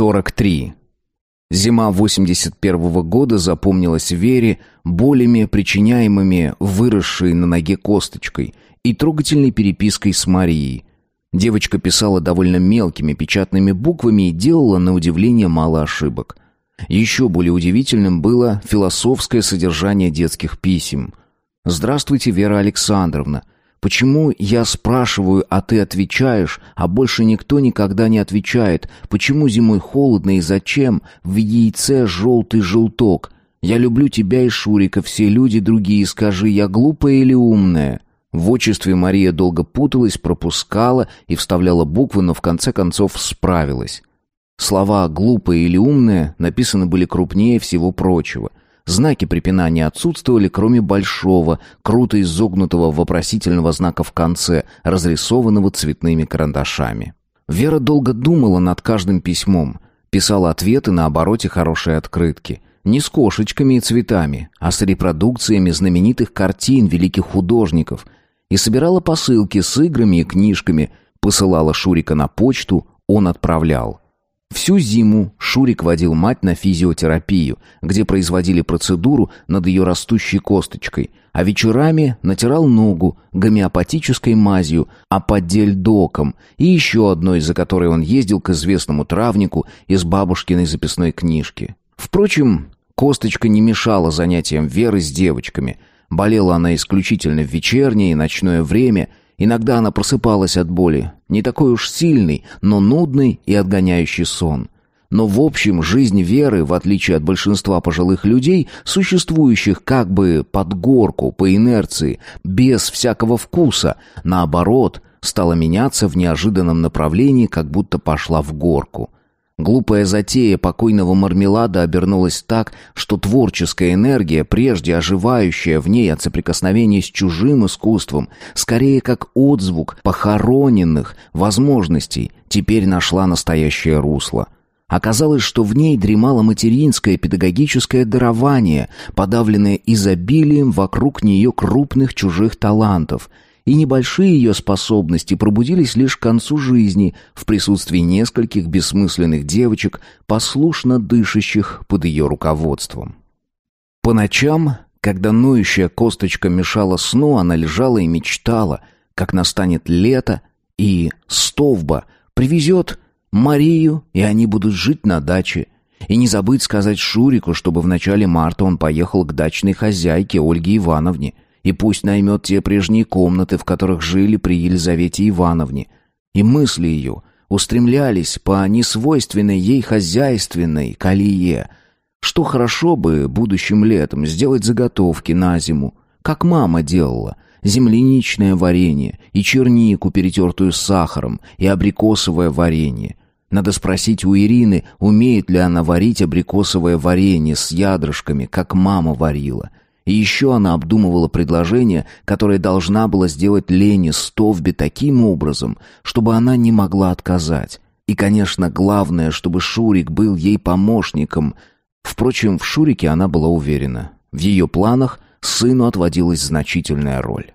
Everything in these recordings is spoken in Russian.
43. Зима 81 -го года запомнилась Вере болями, причиняемыми выросшей на ноге косточкой и трогательной перепиской с Марией. Девочка писала довольно мелкими печатными буквами и делала, на удивление, мало ошибок. Еще более удивительным было философское содержание детских писем. «Здравствуйте, Вера Александровна. Почему я спрашиваю, а ты отвечаешь, а больше никто никогда не отвечает? Почему зимой холодно и зачем? В яйце желтый желток. Я люблю тебя и Шурика, все люди другие, скажи, я глупая или умная?» В отчестве Мария долго путалась, пропускала и вставляла буквы, но в конце концов справилась. Слова "глупая или умная" написаны были крупнее всего прочего. Знаки препинания отсутствовали, кроме большого, круто изогнутого вопросительного знака в конце, разрисованного цветными карандашами. Вера долго думала над каждым письмом, писала ответы на обороте хорошей открытки. Не с кошечками и цветами, а с репродукциями знаменитых картин великих художников. И собирала посылки с играми и книжками, посылала Шурика на почту, он отправлял. Всю зиму Шурик водил мать на физиотерапию, где производили процедуру над ее растущей косточкой, а вечерами натирал ногу гомеопатической мазью, а аподельдоком и еще одной, за которой он ездил к известному травнику из бабушкиной записной книжки. Впрочем, косточка не мешала занятиям Веры с девочками. Болела она исключительно в вечернее и ночное время – Иногда она просыпалась от боли, не такой уж сильный, но нудный и отгоняющий сон. Но в общем, жизнь веры, в отличие от большинства пожилых людей, существующих как бы под горку, по инерции, без всякого вкуса, наоборот, стала меняться в неожиданном направлении, как будто пошла в горку – Глупая затея покойного мармелада обернулась так, что творческая энергия, прежде оживающая в ней от соприкосновения с чужим искусством, скорее как отзвук похороненных возможностей, теперь нашла настоящее русло. Оказалось, что в ней дремало материнское педагогическое дарование, подавленное изобилием вокруг нее крупных чужих талантов — и небольшие ее способности пробудились лишь к концу жизни в присутствии нескольких бессмысленных девочек, послушно дышащих под ее руководством. По ночам, когда ноющая косточка мешала сну, она лежала и мечтала, как настанет лето, и стовба привезет Марию, и они будут жить на даче. И не забыть сказать Шурику, чтобы в начале марта он поехал к дачной хозяйке Ольге Ивановне – и пусть наймет те прежние комнаты, в которых жили при Елизавете Ивановне. И мысли ее устремлялись по несвойственной ей хозяйственной колее. Что хорошо бы будущим летом сделать заготовки на зиму, как мама делала, земляничное варенье и чернику, перетертую с сахаром, и абрикосовое варенье. Надо спросить у Ирины, умеет ли она варить абрикосовое варенье с ядрышками, как мама варила. И еще она обдумывала предложение, которое должна была сделать Лене Стовби таким образом, чтобы она не могла отказать. И, конечно, главное, чтобы Шурик был ей помощником. Впрочем, в Шурике она была уверена. В ее планах сыну отводилась значительная роль.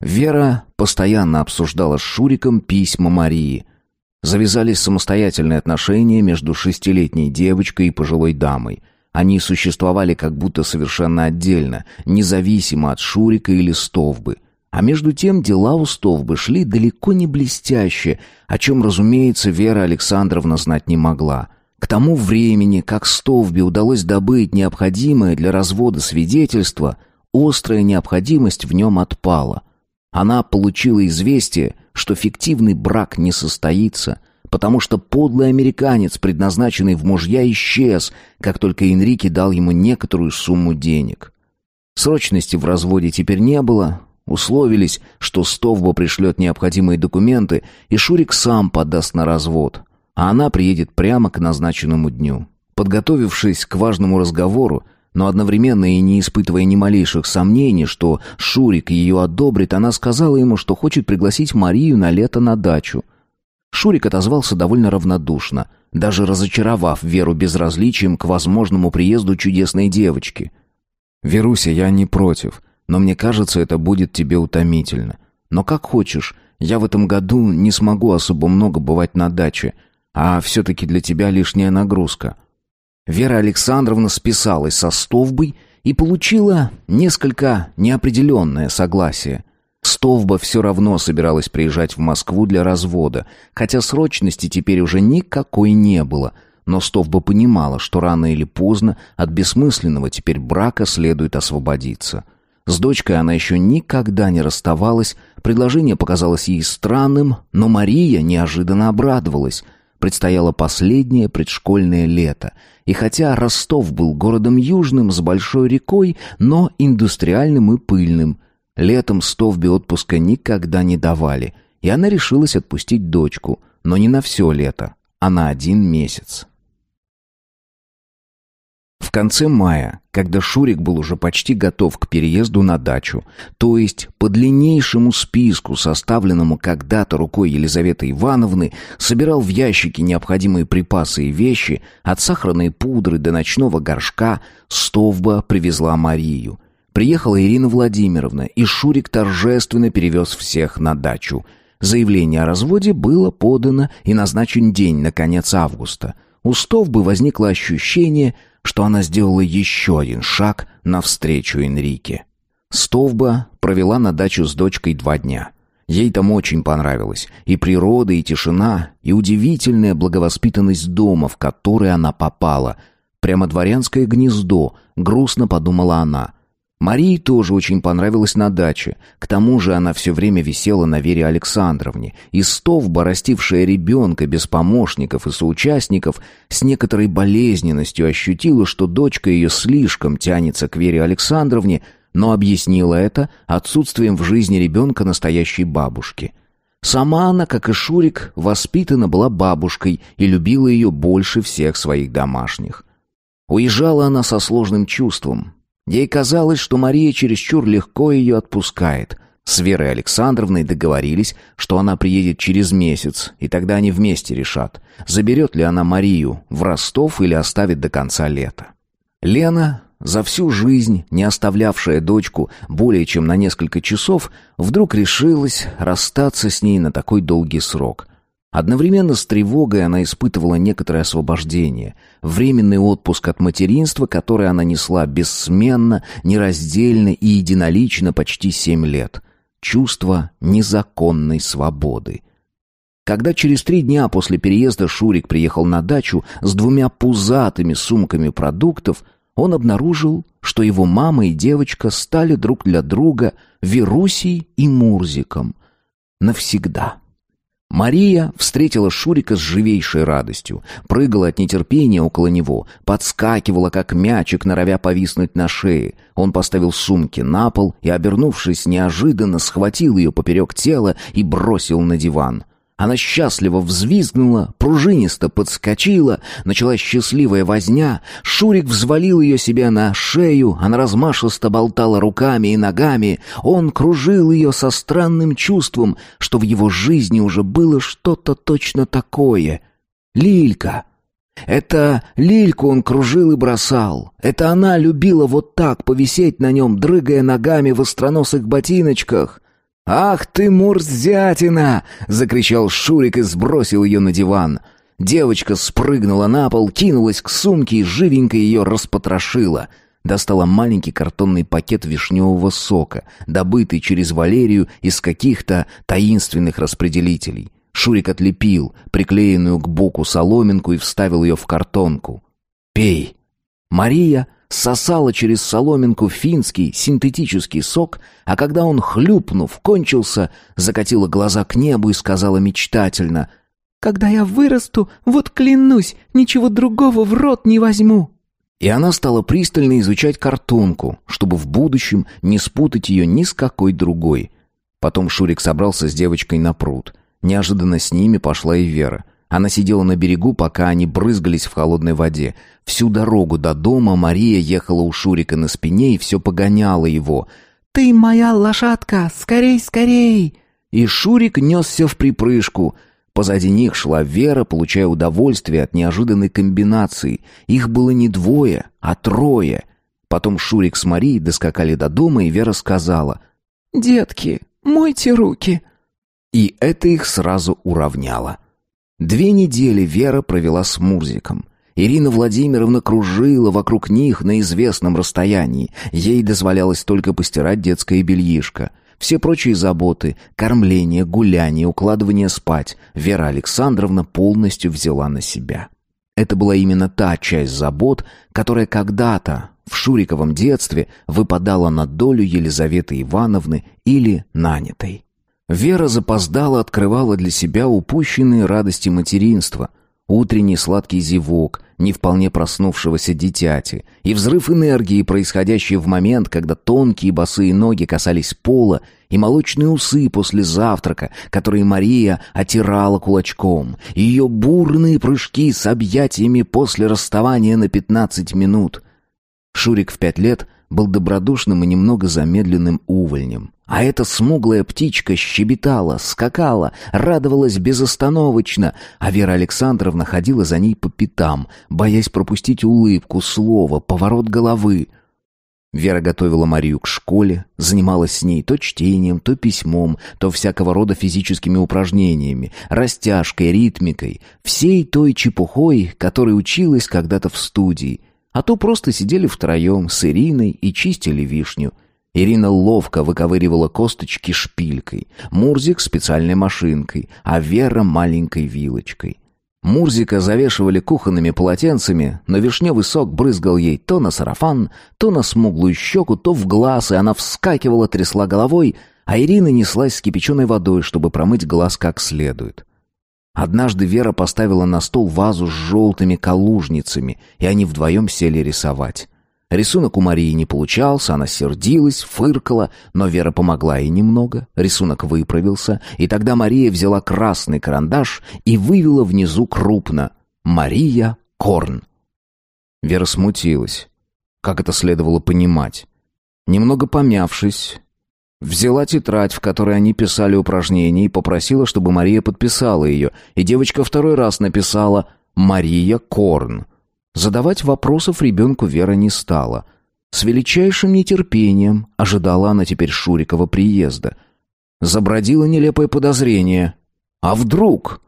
Вера постоянно обсуждала с Шуриком письма Марии. Завязались самостоятельные отношения между шестилетней девочкой и пожилой дамой – они существовали как будто совершенно отдельно, независимо от Шурика или Стовбы. А между тем дела у Стовбы шли далеко не блестяще, о чем, разумеется, Вера Александровна знать не могла. К тому времени, как Стовбе удалось добыть необходимое для развода свидетельство, острая необходимость в нем отпала. Она получила известие, что фиктивный брак не состоится – потому что подлый американец, предназначенный в мужья, исчез, как только Энрике дал ему некоторую сумму денег. Срочности в разводе теперь не было. Условились, что Стовба пришлет необходимые документы, и Шурик сам подаст на развод, а она приедет прямо к назначенному дню. Подготовившись к важному разговору, но одновременно и не испытывая ни малейших сомнений, что Шурик ее одобрит, она сказала ему, что хочет пригласить Марию на лето на дачу – Шурик отозвался довольно равнодушно, даже разочаровав Веру безразличием к возможному приезду чудесной девочки. «Веруся, я не против, но мне кажется, это будет тебе утомительно. Но как хочешь, я в этом году не смогу особо много бывать на даче, а все-таки для тебя лишняя нагрузка». Вера Александровна списалась со Стовбой и получила несколько неопределенное согласие – Стовба все равно собиралась приезжать в Москву для развода, хотя срочности теперь уже никакой не было. Но Стовба понимала, что рано или поздно от бессмысленного теперь брака следует освободиться. С дочкой она еще никогда не расставалась, предложение показалось ей странным, но Мария неожиданно обрадовалась. Предстояло последнее предшкольное лето. И хотя Ростов был городом южным с большой рекой, но индустриальным и пыльным – Летом Стовби отпуска никогда не давали, и она решилась отпустить дочку, но не на все лето, а на один месяц. В конце мая, когда Шурик был уже почти готов к переезду на дачу, то есть по длиннейшему списку, составленному когда-то рукой Елизаветы Ивановны, собирал в ящики необходимые припасы и вещи, от сахарной пудры до ночного горшка, Стовба привезла Марию – Приехала Ирина Владимировна, и Шурик торжественно перевез всех на дачу. Заявление о разводе было подано и назначен день на конец августа. У Стовбы возникло ощущение, что она сделала еще один шаг навстречу Энрике. Стовба провела на дачу с дочкой два дня. Ей там очень понравилось. И природа, и тишина, и удивительная благовоспитанность дома, в который она попала. Прямо дворянское гнездо, грустно подумала она. Марии тоже очень понравилось на даче. К тому же она все время висела на Вере Александровне. И стовба, растившая ребенка без помощников и соучастников, с некоторой болезненностью ощутила, что дочка ее слишком тянется к Вере Александровне, но объяснила это отсутствием в жизни ребенка настоящей бабушки. Сама она, как и Шурик, воспитана была бабушкой и любила ее больше всех своих домашних. Уезжала она со сложным чувством, Ей казалось, что Мария чересчур легко ее отпускает. С Верой Александровной договорились, что она приедет через месяц, и тогда они вместе решат, заберет ли она Марию в Ростов или оставит до конца лета. Лена, за всю жизнь не оставлявшая дочку более чем на несколько часов, вдруг решилась расстаться с ней на такой долгий срок – Одновременно с тревогой она испытывала некоторое освобождение, временный отпуск от материнства, который она несла бессменно, нераздельно и единолично почти семь лет. Чувство незаконной свободы. Когда через три дня после переезда Шурик приехал на дачу с двумя пузатыми сумками продуктов, он обнаружил, что его мама и девочка стали друг для друга Верусей и Мурзиком. Навсегда. Мария встретила Шурика с живейшей радостью, прыгала от нетерпения около него, подскакивала, как мячик, норовя повиснуть на шее. Он поставил сумки на пол и, обернувшись неожиданно, схватил ее поперек тела и бросил на диван. — она счастливо взвизгнула, пружинисто подскочила, началась счастливая возня. Шурик взвалил ее себе на шею, она размашисто болтала руками и ногами. Он кружил ее со странным чувством, что в его жизни уже было что-то точно такое. «Лилька!» Это лильку он кружил и бросал. Это она любила вот так повисеть на нем, дрыгая ногами в остроносых ботиночках. «Ах ты, мурзятина!» — закричал Шурик и сбросил ее на диван. Девочка спрыгнула на пол, кинулась к сумке и живенько ее распотрошила. Достала маленький картонный пакет вишневого сока, добытый через Валерию из каких-то таинственных распределителей. Шурик отлепил приклеенную к боку соломинку и вставил ее в картонку. «Пей!» Мария сосала через соломинку финский синтетический сок, а когда он, хлюпнув, кончился, закатила глаза к небу и сказала мечтательно «Когда я вырасту, вот клянусь, ничего другого в рот не возьму». И она стала пристально изучать картонку, чтобы в будущем не спутать ее ни с какой другой. Потом Шурик собрался с девочкой на пруд. Неожиданно с ними пошла и Вера — она сидела на берегу, пока они брызгались в холодной воде. Всю дорогу до дома Мария ехала у Шурика на спине и все погоняла его. «Ты моя лошадка! Скорей, скорей!» И Шурик несся в припрыжку. Позади них шла Вера, получая удовольствие от неожиданной комбинации. Их было не двое, а трое. Потом Шурик с Марией доскакали до дома, и Вера сказала «Детки, мойте руки!» И это их сразу уравняло. Две недели Вера провела с Мурзиком. Ирина Владимировна кружила вокруг них на известном расстоянии. Ей дозволялось только постирать детское бельишко. Все прочие заботы, кормление, гуляние, укладывание спать Вера Александровна полностью взяла на себя. Это была именно та часть забот, которая когда-то, в Шуриковом детстве, выпадала на долю Елизаветы Ивановны или нанятой. Вера запоздала, открывала для себя упущенные радости материнства, утренний сладкий зевок, не вполне проснувшегося дитяти, и взрыв энергии, происходящий в момент, когда тонкие босые ноги касались пола, и молочные усы после завтрака, которые Мария отирала кулачком, ее бурные прыжки с объятиями после расставания на 15 минут. Шурик в пять лет был добродушным и немного замедленным увольнем. А эта смуглая птичка щебетала, скакала, радовалась безостановочно, а Вера Александровна ходила за ней по пятам, боясь пропустить улыбку, слово, поворот головы. Вера готовила Марию к школе, занималась с ней то чтением, то письмом, то всякого рода физическими упражнениями, растяжкой, ритмикой, всей той чепухой, которой училась когда-то в студии, а то просто сидели втроем с Ириной и чистили вишню. Ирина ловко выковыривала косточки шпилькой, Мурзик специальной машинкой, а Вера маленькой вилочкой. Мурзика завешивали кухонными полотенцами, но вишневый сок брызгал ей то на сарафан, то на смуглую щеку, то в глаз, и она вскакивала, трясла головой, а Ирина неслась с кипяченой водой, чтобы промыть глаз как следует. Однажды Вера поставила на стол вазу с желтыми калужницами, и они вдвоем сели рисовать. Рисунок у Марии не получался, она сердилась, фыркала, но Вера помогла ей немного, рисунок выправился, и тогда Мария взяла красный карандаш и вывела внизу крупно «Мария Корн». Вера смутилась. Как это следовало понимать? Немного помявшись, Взяла тетрадь, в которой они писали упражнения, и попросила, чтобы Мария подписала ее. И девочка второй раз написала «Мария Корн». Задавать вопросов ребенку Вера не стала. С величайшим нетерпением ожидала она теперь Шурикова приезда. Забродило нелепое подозрение. «А вдруг?»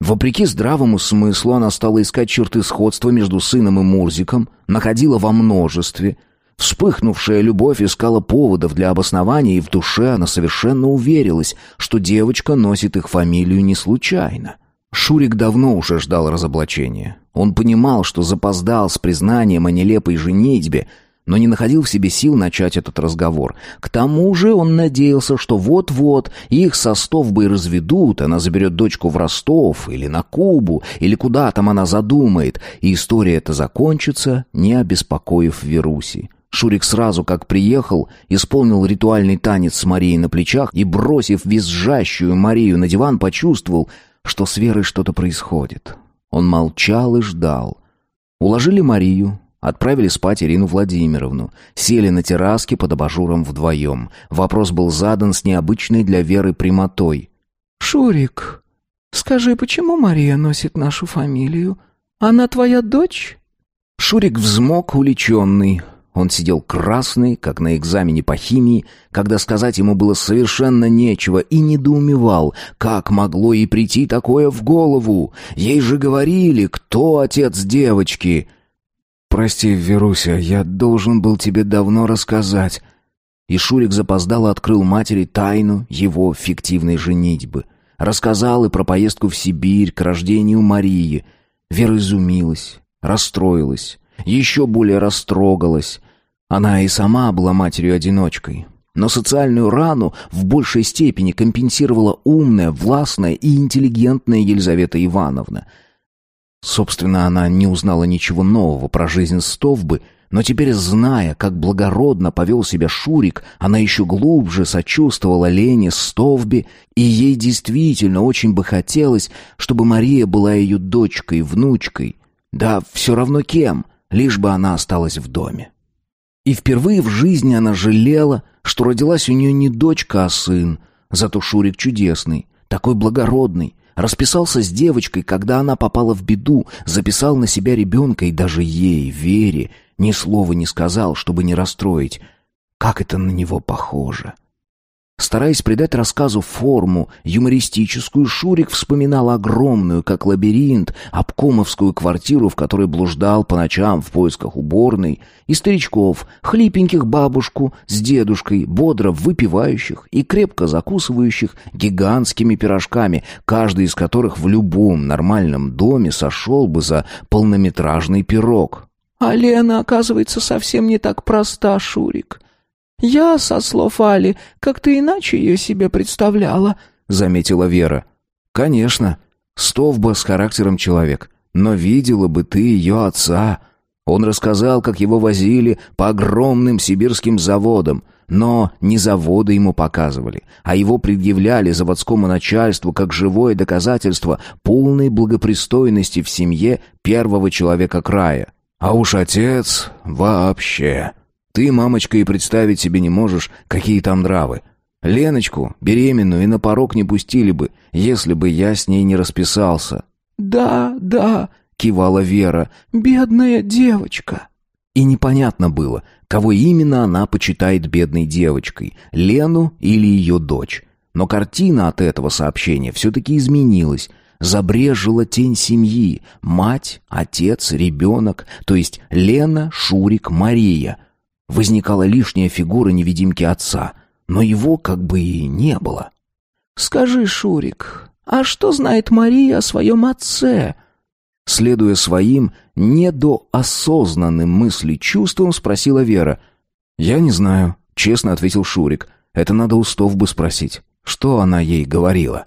Вопреки здравому смыслу она стала искать черты сходства между сыном и Мурзиком, находила во множестве – Вспыхнувшая любовь искала поводов для обоснования, и в душе она совершенно уверилась, что девочка носит их фамилию не случайно. Шурик давно уже ждал разоблачения. Он понимал, что запоздал с признанием о нелепой женитьбе, но не находил в себе сил начать этот разговор. К тому же он надеялся, что вот-вот их со Стовбой разведут, она заберет дочку в Ростов или на Кубу, или куда там она задумает, и история эта закончится, не обеспокоив Веруси. Шурик сразу, как приехал, исполнил ритуальный танец с Марией на плечах и, бросив визжащую Марию на диван, почувствовал, что с Верой что-то происходит. Он молчал и ждал. Уложили Марию, отправили спать Ирину Владимировну, сели на терраске под абажуром вдвоем. Вопрос был задан с необычной для Веры прямотой. «Шурик, скажи, почему Мария носит нашу фамилию? Она твоя дочь?» Шурик взмок уличенный, он сидел красный, как на экзамене по химии, когда сказать ему было совершенно нечего, и недоумевал, как могло ей прийти такое в голову. Ей же говорили, кто отец девочки. «Прости, Веруся, я должен был тебе давно рассказать». И Шурик запоздало открыл матери тайну его фиктивной женитьбы. Рассказал и про поездку в Сибирь к рождению Марии. Вера изумилась, расстроилась еще более растрогалась. Она и сама была матерью-одиночкой. Но социальную рану в большей степени компенсировала умная, властная и интеллигентная Елизавета Ивановна. Собственно, она не узнала ничего нового про жизнь Стовбы, но теперь, зная, как благородно повел себя Шурик, она еще глубже сочувствовала Лене Стовбе, и ей действительно очень бы хотелось, чтобы Мария была ее дочкой, внучкой. Да, все равно кем — лишь бы она осталась в доме. И впервые в жизни она жалела, что родилась у нее не дочка, а сын. Зато Шурик чудесный, такой благородный. Расписался с девочкой, когда она попала в беду, записал на себя ребенка и даже ей, Вере, ни слова не сказал, чтобы не расстроить. Как это на него похоже! Стараясь придать рассказу форму юмористическую, Шурик вспоминал огромную, как лабиринт, обкомовскую квартиру, в которой блуждал по ночам в поисках уборной, и старичков, хлипеньких бабушку с дедушкой, бодро выпивающих и крепко закусывающих гигантскими пирожками, каждый из которых в любом нормальном доме сошел бы за полнометражный пирог. «А Лена, оказывается, совсем не так проста, Шурик», «Я, со слов Али, как-то иначе ее себе представляла», — заметила Вера. «Конечно. Стовба с характером человек. Но видела бы ты ее отца. Он рассказал, как его возили по огромным сибирским заводам, но не заводы ему показывали, а его предъявляли заводскому начальству как живое доказательство полной благопристойности в семье первого человека края. А уж отец вообще. Ты, мамочка, и представить себе не можешь, какие там нравы. Леночку, беременную, и на порог не пустили бы, если бы я с ней не расписался». «Да, да», — кивала Вера, — «бедная девочка». И непонятно было, кого именно она почитает бедной девочкой, Лену или ее дочь. Но картина от этого сообщения все-таки изменилась. Забрежила тень семьи, мать, отец, ребенок, то есть Лена, Шурик, Мария — возникала лишняя фигура невидимки отца, но его как бы и не было. «Скажи, Шурик, а что знает Мария о своем отце?» Следуя своим недоосознанным мысли-чувствам, спросила Вера. «Я не знаю», — честно ответил Шурик. «Это надо у бы спросить. Что она ей говорила?»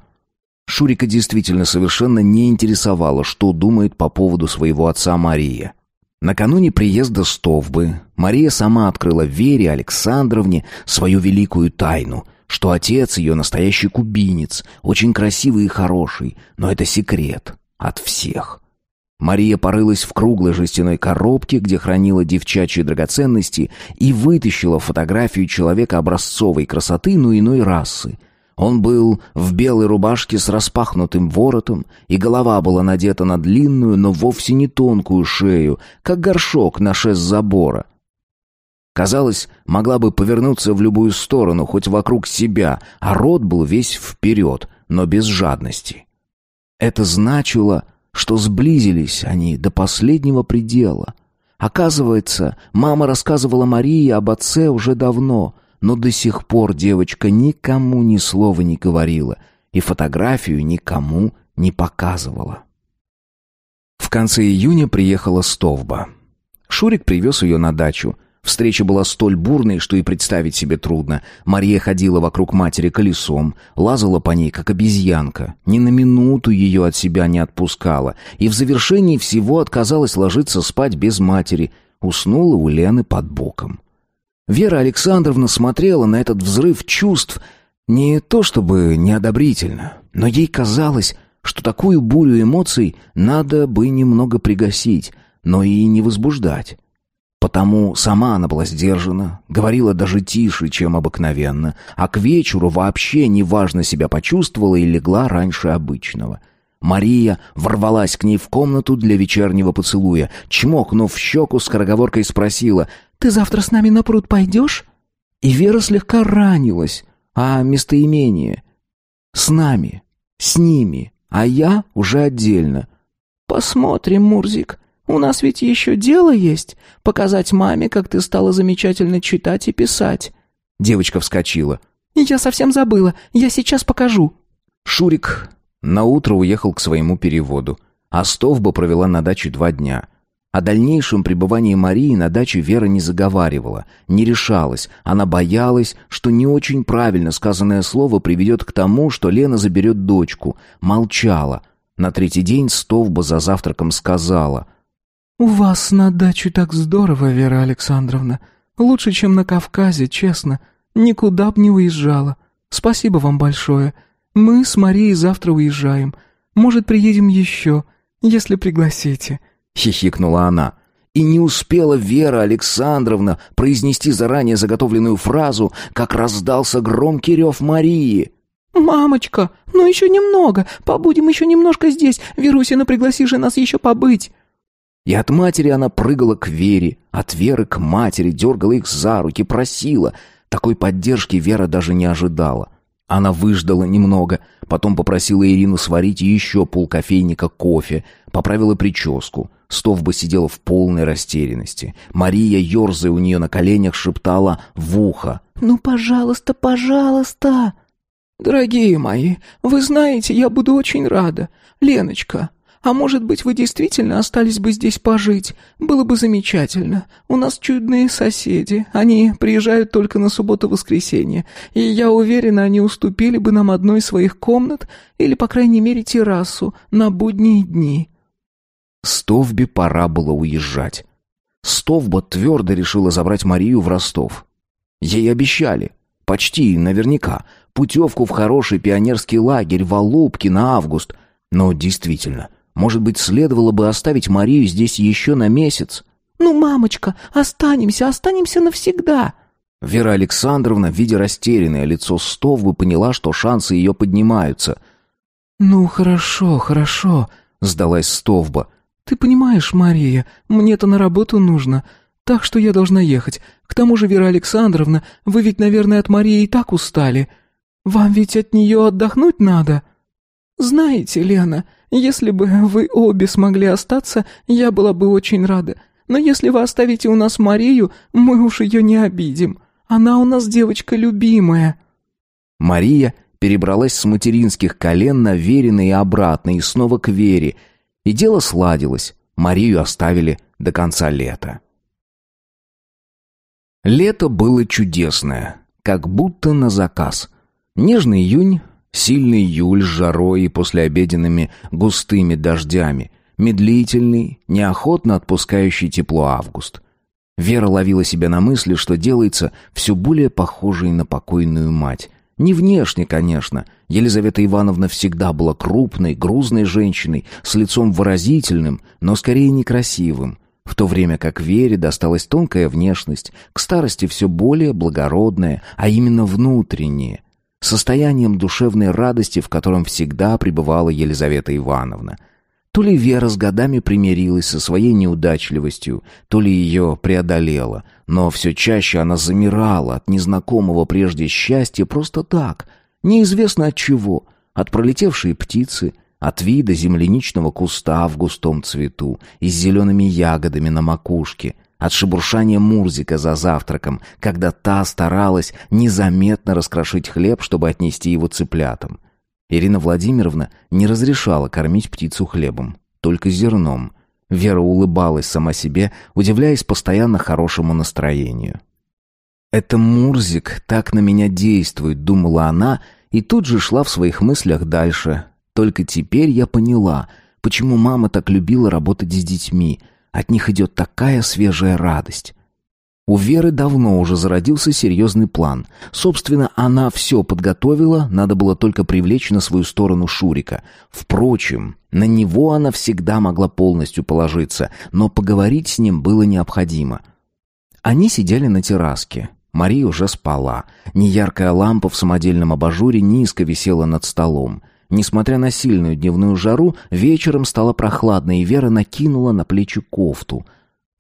Шурика действительно совершенно не интересовало, что думает по поводу своего отца Мария. Накануне приезда Стовбы Мария сама открыла Вере Александровне свою великую тайну, что отец ее настоящий кубинец, очень красивый и хороший, но это секрет от всех. Мария порылась в круглой жестяной коробке, где хранила девчачьи драгоценности, и вытащила фотографию человека образцовой красоты, но иной расы — он был в белой рубашке с распахнутым воротом, и голова была надета на длинную, но вовсе не тонкую шею, как горшок на шест забора. Казалось, могла бы повернуться в любую сторону, хоть вокруг себя, а рот был весь вперед, но без жадности. Это значило, что сблизились они до последнего предела. Оказывается, мама рассказывала Марии об отце уже давно, но до сих пор девочка никому ни слова не говорила и фотографию никому не показывала. В конце июня приехала Стовба. Шурик привез ее на дачу. Встреча была столь бурной, что и представить себе трудно. Мария ходила вокруг матери колесом, лазала по ней, как обезьянка, ни на минуту ее от себя не отпускала, и в завершении всего отказалась ложиться спать без матери, уснула у Лены под боком. Вера Александровна смотрела на этот взрыв чувств не то чтобы неодобрительно, но ей казалось, что такую бурю эмоций надо бы немного пригасить, но и не возбуждать. Потому сама она была сдержана, говорила даже тише, чем обыкновенно, а к вечеру вообще неважно себя почувствовала и легла раньше обычного. Мария ворвалась к ней в комнату для вечернего поцелуя, чмокнув в щеку, скороговоркой спросила ты завтра с нами на пруд пойдешь?» И Вера слегка ранилась, а местоимение «с нами», «с ними», а я уже отдельно. «Посмотрим, Мурзик, у нас ведь еще дело есть. Показать маме, как ты стала замечательно читать и писать». Девочка вскочила. «Я совсем забыла. Я сейчас покажу». Шурик наутро уехал к своему переводу, а Стовба провела на даче два дня. О дальнейшем пребывании Марии на даче Вера не заговаривала, не решалась. Она боялась, что не очень правильно сказанное слово приведет к тому, что Лена заберет дочку. Молчала. На третий день Стовба за завтраком сказала. «У вас на даче так здорово, Вера Александровна. Лучше, чем на Кавказе, честно. Никуда б не уезжала. Спасибо вам большое. Мы с Марией завтра уезжаем. Может, приедем еще, если пригласите». — хихикнула она. И не успела Вера Александровна произнести заранее заготовленную фразу, как раздался громкий рев Марии. «Мамочка, ну еще немного, побудем еще немножко здесь, Верусина пригласи же нас еще побыть!» И от матери она прыгала к Вере, от Веры к матери, дергала их за руки, просила. Такой поддержки Вера даже не ожидала. Она выждала немного, потом попросила Ирину сварить еще полкофейника кофе, поправила прическу — Стовба сидела в полной растерянности. Мария, ерзая у нее на коленях, шептала в ухо. «Ну, пожалуйста, пожалуйста!» «Дорогие мои, вы знаете, я буду очень рада. Леночка, а может быть, вы действительно остались бы здесь пожить? Было бы замечательно. У нас чудные соседи. Они приезжают только на субботу-воскресенье. И я уверена, они уступили бы нам одну из своих комнат или, по крайней мере, террасу на будние дни. Стовбе пора было уезжать. Стовба твердо решила забрать Марию в Ростов. Ей обещали, почти наверняка, путевку в хороший пионерский лагерь в Алубке на август. Но действительно, может быть, следовало бы оставить Марию здесь еще на месяц? «Ну, мамочка, останемся, останемся навсегда!» Вера Александровна, видя растерянное лицо Стовбы, поняла, что шансы ее поднимаются. «Ну, хорошо, хорошо», — сдалась Стовба. «Ты понимаешь, Мария, мне-то на работу нужно, так что я должна ехать. К тому же, Вера Александровна, вы ведь, наверное, от Марии и так устали. Вам ведь от нее отдохнуть надо». «Знаете, Лена, если бы вы обе смогли остаться, я была бы очень рада. Но если вы оставите у нас Марию, мы уж ее не обидим. Она у нас девочка любимая». Мария перебралась с материнских колен на Верина и обратно, и снова к Вере – и дело сладилось. Марию оставили до конца лета. Лето было чудесное, как будто на заказ. Нежный июнь, сильный июль с жарой и послеобеденными густыми дождями, медлительный, неохотно отпускающий тепло август. Вера ловила себя на мысли, что делается все более похожей на покойную мать — не внешне, конечно. Елизавета Ивановна всегда была крупной, грузной женщиной, с лицом выразительным, но скорее некрасивым. В то время как Вере досталась тонкая внешность, к старости все более благородная, а именно внутренняя. Состоянием душевной радости, в котором всегда пребывала Елизавета Ивановна – то ли Вера с годами примирилась со своей неудачливостью, то ли ее преодолела, но все чаще она замирала от незнакомого прежде счастья просто так, неизвестно от чего, от пролетевшей птицы, от вида земляничного куста в густом цвету и с зелеными ягодами на макушке, от шебуршания Мурзика за завтраком, когда та старалась незаметно раскрошить хлеб, чтобы отнести его цыплятам. Ирина Владимировна не разрешала кормить птицу хлебом, только зерном. Вера улыбалась сама себе, удивляясь постоянно хорошему настроению. «Это Мурзик так на меня действует», — думала она, и тут же шла в своих мыслях дальше. «Только теперь я поняла, почему мама так любила работать с детьми. От них идет такая свежая радость. У Веры давно уже зародился серьезный план. Собственно, она все подготовила, надо было только привлечь на свою сторону Шурика. Впрочем, на него она всегда могла полностью положиться, но поговорить с ним было необходимо. Они сидели на терраске. Мария уже спала. Неяркая лампа в самодельном абажуре низко висела над столом. Несмотря на сильную дневную жару, вечером стало прохладно, и Вера накинула на плечи кофту.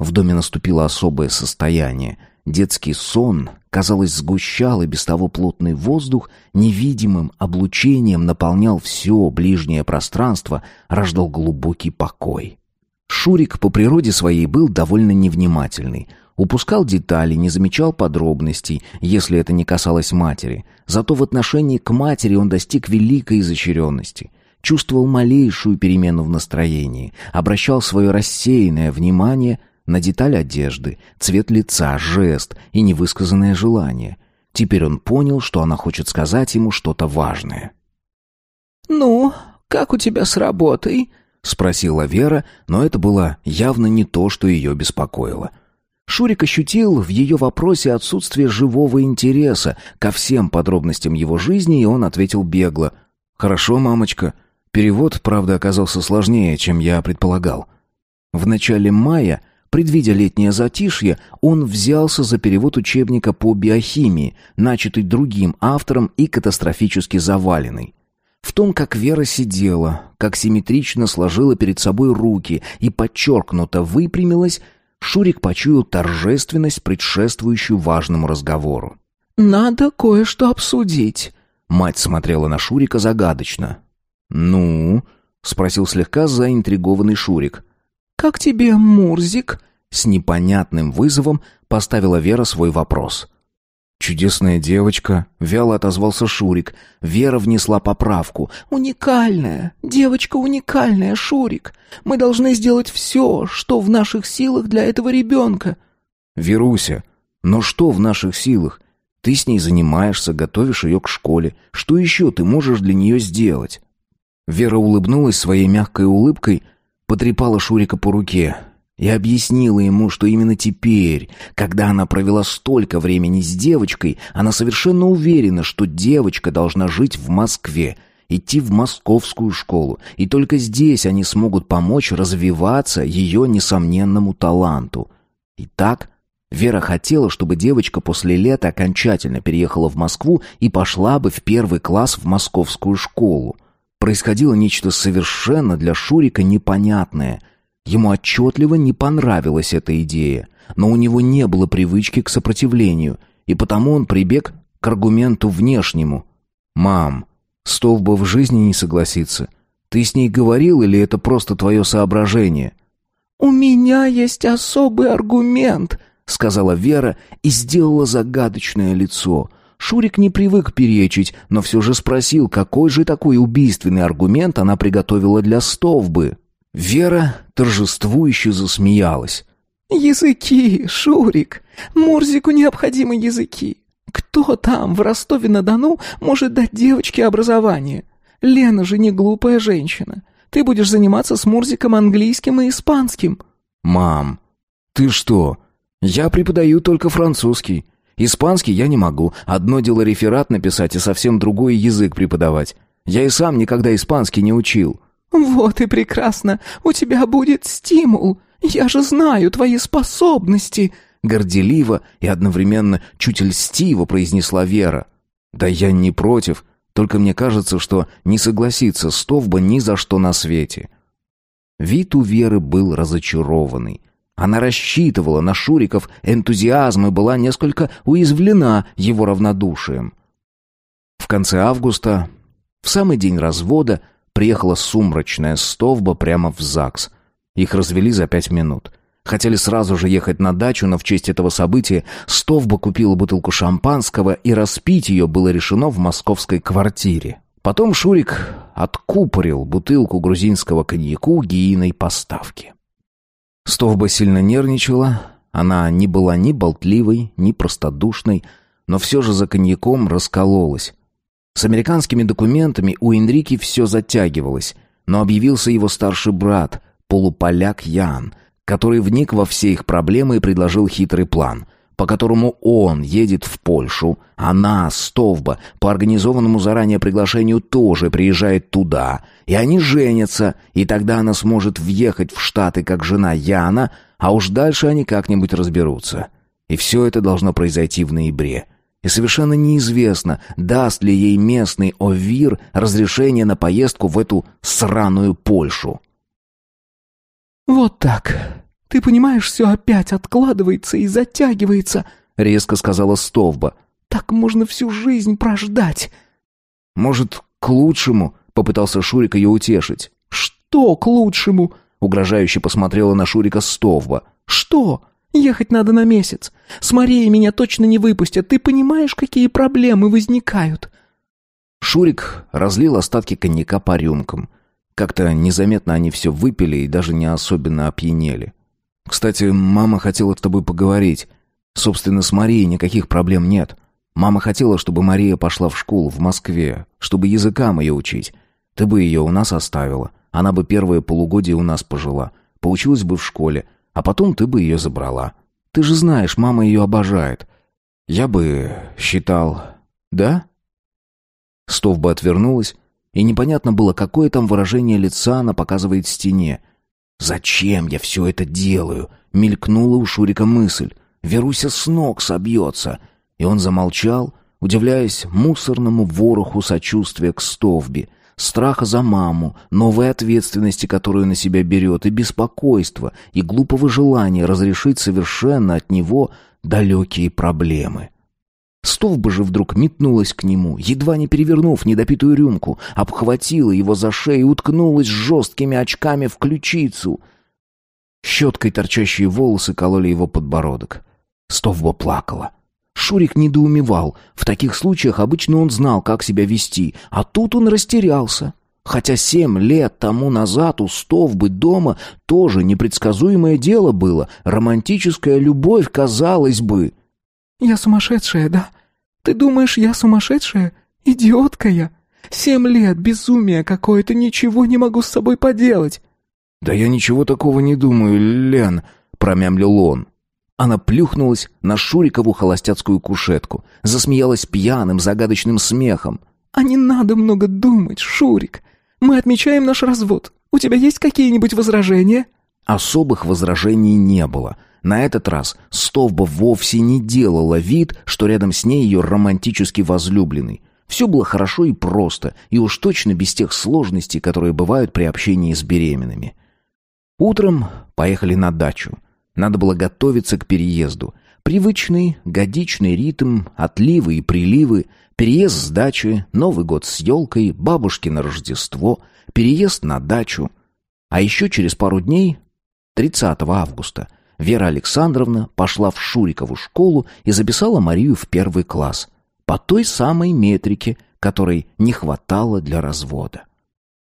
В доме наступило особое состояние. Детский сон, казалось, сгущал, и без того плотный воздух невидимым облучением наполнял все ближнее пространство, рождал глубокий покой. Шурик по природе своей был довольно невнимательный — упускал детали, не замечал подробностей, если это не касалось матери. Зато в отношении к матери он достиг великой изощренности. Чувствовал малейшую перемену в настроении, обращал свое рассеянное внимание на деталь одежды, цвет лица, жест и невысказанное желание. Теперь он понял, что она хочет сказать ему что-то важное. «Ну, как у тебя с работой?» — спросила Вера, но это было явно не то, что ее беспокоило. Шурик ощутил в ее вопросе отсутствие живого интереса ко всем подробностям его жизни, и он ответил бегло. «Хорошо, мамочка. Перевод, правда, оказался сложнее, чем я предполагал». В начале мая Предвидя летнее затишье, он взялся за перевод учебника по биохимии, начатый другим автором и катастрофически заваленный. В том, как Вера сидела, как симметрично сложила перед собой руки и подчеркнуто выпрямилась, Шурик почуял торжественность, предшествующую важному разговору. «Надо кое-что обсудить», — мать смотрела на Шурика загадочно. «Ну?» — спросил слегка заинтригованный Шурик. «Как тебе, Мурзик?» С непонятным вызовом поставила Вера свой вопрос. «Чудесная девочка», — вяло отозвался Шурик. Вера внесла поправку. «Уникальная! Девочка уникальная, Шурик! Мы должны сделать все, что в наших силах для этого ребенка!» «Веруся, но что в наших силах? Ты с ней занимаешься, готовишь ее к школе. Что еще ты можешь для нее сделать?» Вера улыбнулась своей мягкой улыбкой, Потрепала Шурика по руке. Я объяснила ему, что именно теперь, когда она провела столько времени с девочкой, она совершенно уверена, что девочка должна жить в Москве, идти в московскую школу, и только здесь они смогут помочь развиваться ее несомненному таланту. Итак, Вера хотела, чтобы девочка после лета окончательно переехала в Москву и пошла бы в первый класс в московскую школу. Происходило нечто совершенно для Шурика непонятное. Ему отчетливо не понравилась эта идея, но у него не было привычки к сопротивлению, и потому он прибег к аргументу внешнему. «Мам, Стовба в жизни не согласится. Ты с ней говорил или это просто твое соображение?» «У меня есть особый аргумент», — сказала Вера и сделала загадочное лицо, Шурик не привык перечить, но все же спросил, какой же такой убийственный аргумент она приготовила для стовбы. Вера торжествующе засмеялась. «Языки, Шурик! Мурзику необходимы языки! Кто там, в Ростове-на-Дону, может дать девочке образование? Лена же не глупая женщина. Ты будешь заниматься с Мурзиком английским и испанским». «Мам, ты что? Я преподаю только французский. Испанский я не могу. Одно дело реферат написать и совсем другой язык преподавать. Я и сам никогда испанский не учил». «Вот и прекрасно. У тебя будет стимул. Я же знаю твои способности». Горделиво и одновременно чуть льстиво произнесла Вера. «Да я не против. Только мне кажется, что не согласится Стовба ни за что на свете». Вид у Веры был разочарованный. Она рассчитывала на Шуриков энтузиазм и была несколько уязвлена его равнодушием. В конце августа, в самый день развода, приехала сумрачная стовба прямо в ЗАГС. Их развели за пять минут. Хотели сразу же ехать на дачу, но в честь этого события стовба купила бутылку шампанского, и распить ее было решено в московской квартире. Потом Шурик откупорил бутылку грузинского коньяку гииной поставки. Стовба сильно нервничала. Она не была ни болтливой, ни простодушной, но все же за коньяком раскололась. С американскими документами у Энрики все затягивалось, но объявился его старший брат, полуполяк Ян, который вник во все их проблемы и предложил хитрый план — по которому он едет в Польшу, а она, Стовба, по организованному заранее приглашению тоже приезжает туда, и они женятся, и тогда она сможет въехать в Штаты как жена Яна, а уж дальше они как-нибудь разберутся. И все это должно произойти в ноябре. И совершенно неизвестно, даст ли ей местный Овир разрешение на поездку в эту сраную Польшу. «Вот так», «Ты понимаешь, все опять откладывается и затягивается», — резко сказала Стовба. «Так можно всю жизнь прождать». «Может, к лучшему?» — попытался Шурик ее утешить. «Что к лучшему?» — угрожающе посмотрела на Шурика Стовба. «Что? Ехать надо на месяц. С Марией меня точно не выпустят. Ты понимаешь, какие проблемы возникают?» Шурик разлил остатки коньяка по рюмкам. Как-то незаметно они все выпили и даже не особенно опьянели. Кстати, мама хотела с тобой поговорить. Собственно, с Марией никаких проблем нет. Мама хотела, чтобы Мария пошла в школу в Москве, чтобы языкам ее учить. Ты бы ее у нас оставила. Она бы первые полугодие у нас пожила. Поучилась бы в школе. А потом ты бы ее забрала. Ты же знаешь, мама ее обожает. Я бы считал... Да? Стовба отвернулась, и непонятно было, какое там выражение лица она показывает стене — Зачем я все это делаю? Мелькнула у Шурика мысль. Веруся с ног собьется. И он замолчал, удивляясь мусорному вороху сочувствия к Стовби, страха за маму, новой ответственности, которую на себя берет, и беспокойства, и глупого желания разрешить совершенно от него далекие проблемы. Столба же вдруг метнулась к нему, едва не перевернув недопитую рюмку, обхватила его за шею и уткнулась жесткими очками в ключицу. Щеткой торчащие волосы кололи его подбородок. Стовба плакала. Шурик недоумевал. В таких случаях обычно он знал, как себя вести, а тут он растерялся. Хотя семь лет тому назад у Стовбы дома тоже непредсказуемое дело было, романтическая любовь, казалось бы. Я сумасшедшая, да? Ты думаешь, я сумасшедшая? Идиотка я. Семь лет, безумие какое-то, ничего не могу с собой поделать. Да я ничего такого не думаю, Лен, промямлил он. Она плюхнулась на Шурикову холостяцкую кушетку, засмеялась пьяным, загадочным смехом. «А не надо много думать, Шурик. Мы отмечаем наш развод. У тебя есть какие-нибудь возражения?» Особых возражений не было. На этот раз Стовба вовсе не делала вид, что рядом с ней ее романтически возлюбленный. Все было хорошо и просто, и уж точно без тех сложностей, которые бывают при общении с беременными. Утром поехали на дачу. Надо было готовиться к переезду. Привычный, годичный ритм, отливы и приливы, переезд с дачи, Новый год с елкой, бабушкино Рождество, переезд на дачу. А еще через пару дней 30 августа Вера Александровна пошла в Шурикову школу и записала Марию в первый класс по той самой метрике, которой не хватало для развода.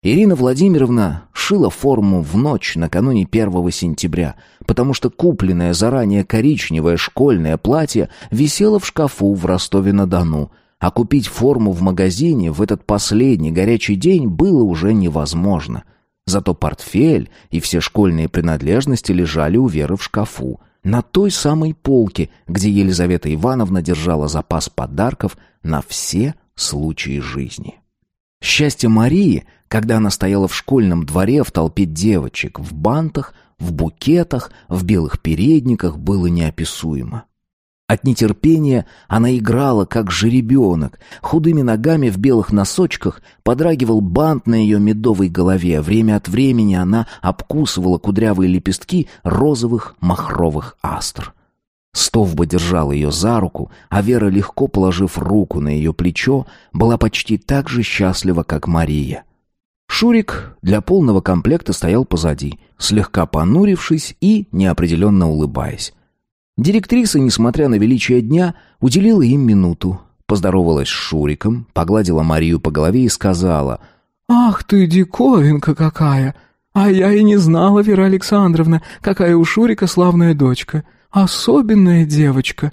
Ирина Владимировна шила форму в ночь накануне 1 сентября, потому что купленное заранее коричневое школьное платье висело в шкафу в Ростове-на-Дону, а купить форму в магазине в этот последний горячий день было уже невозможно – Зато портфель и все школьные принадлежности лежали у Веры в шкафу, на той самой полке, где Елизавета Ивановна держала запас подарков на все случаи жизни. Счастье Марии, когда она стояла в школьном дворе в толпе девочек, в бантах, в букетах, в белых передниках, было неописуемо. От нетерпения она играла, как жеребенок. Худыми ногами в белых носочках подрагивал бант на ее медовой голове. Время от времени она обкусывала кудрявые лепестки розовых махровых астр. Стовба держал ее за руку, а Вера, легко положив руку на ее плечо, была почти так же счастлива, как Мария. Шурик для полного комплекта стоял позади, слегка понурившись и неопределенно улыбаясь. Директриса, несмотря на величие дня, уделила им минуту, поздоровалась с Шуриком, погладила Марию по голове и сказала «Ах ты, диковинка какая! А я и не знала, Вера Александровна, какая у Шурика славная дочка, особенная девочка».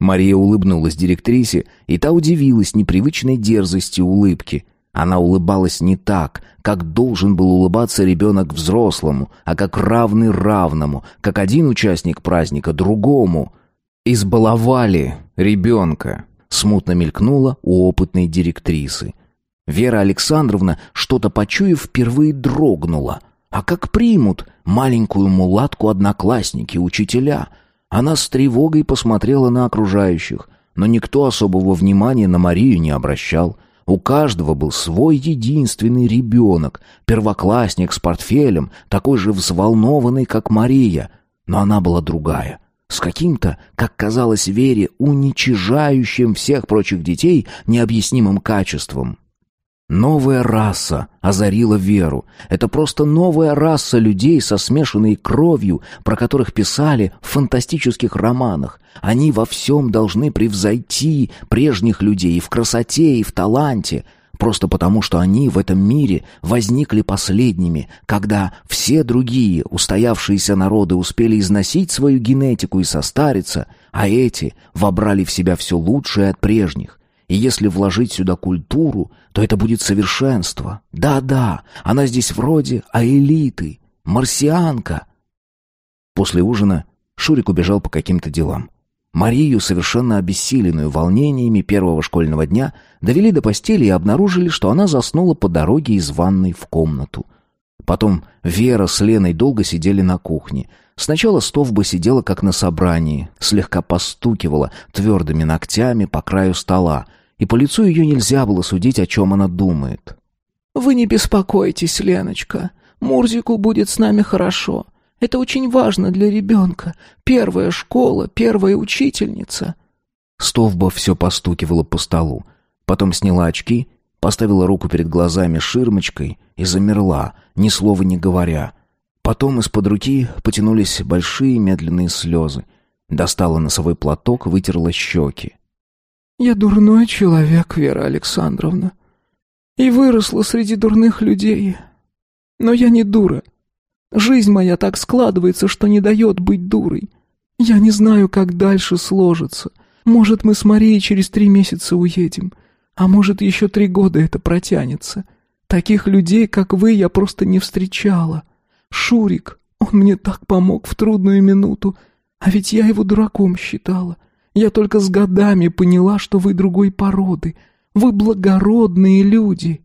Мария улыбнулась директрисе, и та удивилась непривычной дерзости улыбки – она улыбалась не так, как должен был улыбаться ребенок взрослому, а как равный равному, как один участник праздника другому. «Избаловали ребенка», — смутно мелькнула у опытной директрисы. Вера Александровна, что-то почуяв, впервые дрогнула. А как примут маленькую мулатку одноклассники, учителя? Она с тревогой посмотрела на окружающих, но никто особого внимания на Марию не обращал. У каждого был свой единственный ребенок, первоклассник с портфелем, такой же взволнованный, как Мария. Но она была другая — с каким-то, как казалось Вере, уничижающим всех прочих детей необъяснимым качеством. Новая раса озарила веру. Это просто новая раса людей со смешанной кровью, про которых писали в фантастических романах. Они во всем должны превзойти прежних людей и в красоте, и в таланте. Просто потому, что они в этом мире возникли последними, когда все другие устоявшиеся народы успели износить свою генетику и состариться, а эти вобрали в себя все лучшее от прежних. И если вложить сюда культуру, то это будет совершенство. Да-да, она здесь вроде аэлиты, марсианка. После ужина Шурик убежал по каким-то делам. Марию, совершенно обессиленную волнениями первого школьного дня, довели до постели и обнаружили, что она заснула по дороге из ванной в комнату. Потом Вера с Леной долго сидели на кухне. Сначала Стовба сидела как на собрании, слегка постукивала твердыми ногтями по краю стола, и по лицу ее нельзя было судить, о чем она думает. «Вы не беспокойтесь, Леночка. Мурзику будет с нами хорошо. Это очень важно для ребенка. Первая школа, первая учительница». Стовба все постукивала по столу. Потом сняла очки, поставила руку перед глазами ширмочкой и замерла, ни слова не говоря. Потом из-под руки потянулись большие медленные слезы. Достала носовой платок, вытерла щеки. Я дурной человек, Вера Александровна, и выросла среди дурных людей. Но я не дура. Жизнь моя так складывается, что не дает быть дурой. Я не знаю, как дальше сложится. Может, мы с Марией через три месяца уедем, а может, еще три года это протянется. Таких людей, как вы, я просто не встречала. Шурик, он мне так помог в трудную минуту, а ведь я его дураком считала. Я только с годами поняла, что вы другой породы. Вы благородные люди».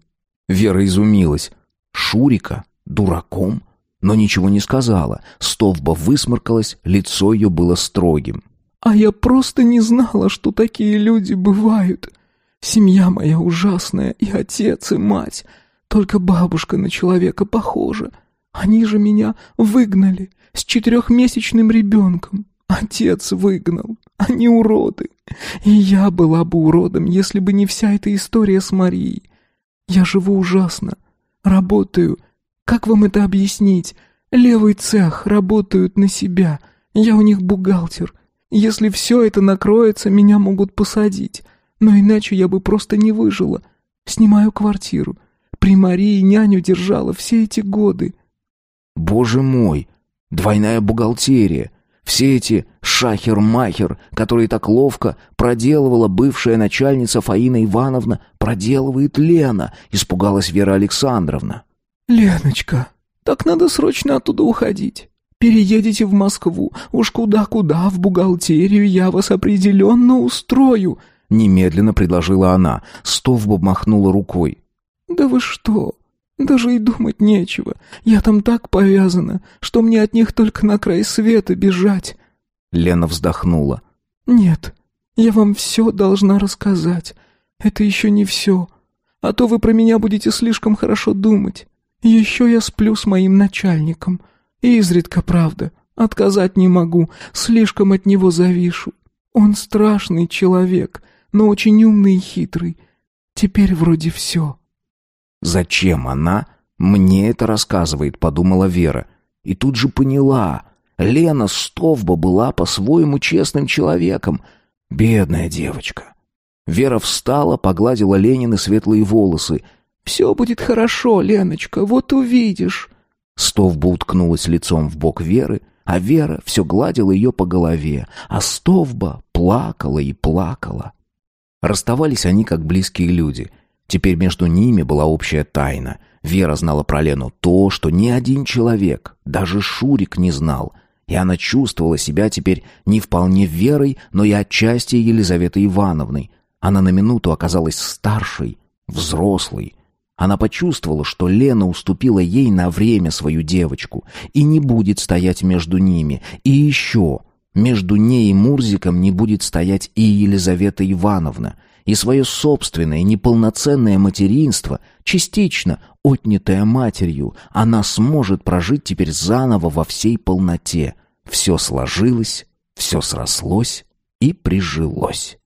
Вера изумилась. Шурика? Дураком? Но ничего не сказала. Стовба высморкалась, лицо ее было строгим. «А я просто не знала, что такие люди бывают. Семья моя ужасная, и отец, и мать. Только бабушка на человека похожа. Они же меня выгнали с четырехмесячным ребенком. Отец выгнал. Они уроды. И я была бы уродом, если бы не вся эта история с Марией. Я живу ужасно. Работаю. Как вам это объяснить? Левый цех работают на себя. Я у них бухгалтер. Если все это накроется, меня могут посадить. Но иначе я бы просто не выжила. Снимаю квартиру. При Марии няню держала все эти годы. Боже мой, двойная бухгалтерия. Все эти шахер-махер, которые так ловко проделывала бывшая начальница Фаина Ивановна, проделывает Лена, испугалась Вера Александровна. «Леночка, так надо срочно оттуда уходить. Переедете в Москву, уж куда-куда, в бухгалтерию я вас определенно устрою», немедленно предложила она. Стовб обмахнула рукой. «Да вы что? Даже и думать нечего. Я там так повязана, что мне от них только на край света бежать. Лена вздохнула. Нет, я вам все должна рассказать. Это еще не все. А то вы про меня будете слишком хорошо думать. Еще я сплю с моим начальником. И изредка, правда, отказать не могу, слишком от него завишу. Он страшный человек, но очень умный и хитрый. Теперь вроде все. «Зачем она мне это рассказывает?» — подумала Вера. И тут же поняла. Лена Стовба была по-своему честным человеком. Бедная девочка. Вера встала, погладила Ленины светлые волосы. «Все будет хорошо, Леночка, вот увидишь». Стовба уткнулась лицом в бок Веры, а Вера все гладила ее по голове, а Стовба плакала и плакала. Расставались они как близкие люди — Теперь между ними была общая тайна. Вера знала про Лену то, что ни один человек, даже Шурик, не знал. И она чувствовала себя теперь не вполне Верой, но и отчасти Елизаветой Ивановной. Она на минуту оказалась старшей, взрослой. Она почувствовала, что Лена уступила ей на время свою девочку и не будет стоять между ними. И еще между ней и Мурзиком не будет стоять и Елизавета Ивановна — и свое собственное неполноценное материнство, частично отнятое матерью, она сможет прожить теперь заново во всей полноте. Все сложилось, все срослось и прижилось.